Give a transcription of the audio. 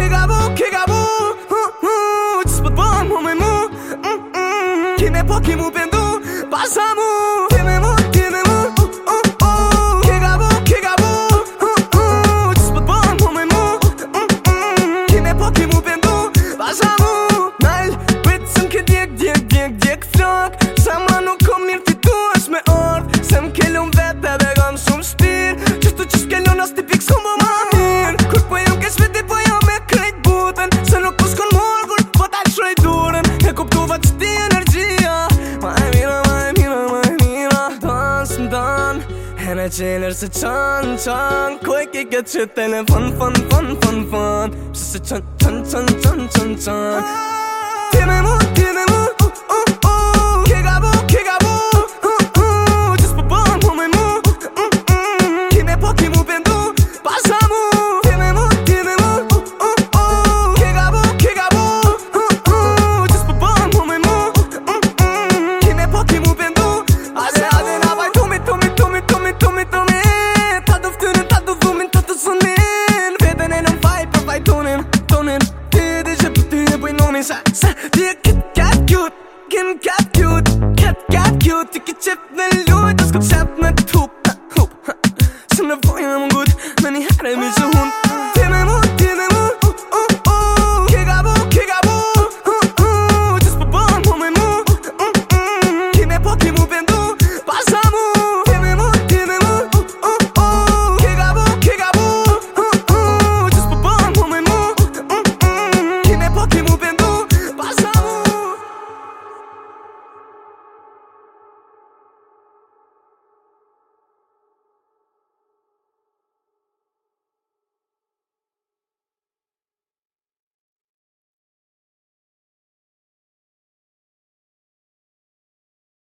Kegabo, kegabo Despo dbam, homemu Kime po kimu bendu Bazamu Kimemu, kimemu Kegabo, kegabo Despo dbam, homemu Kime po kimu bendu Bazamu Nal, bitsen ke djek, djek, djek, djek Flok, sama Kan jeg tjener så ton, ton Quick, ikke jeg tøtter den Fun, fun, fun, fun, fun. Så så ton, cute, kan got cute, cat got cute, det chip, tæppe med lud, der skulle tabe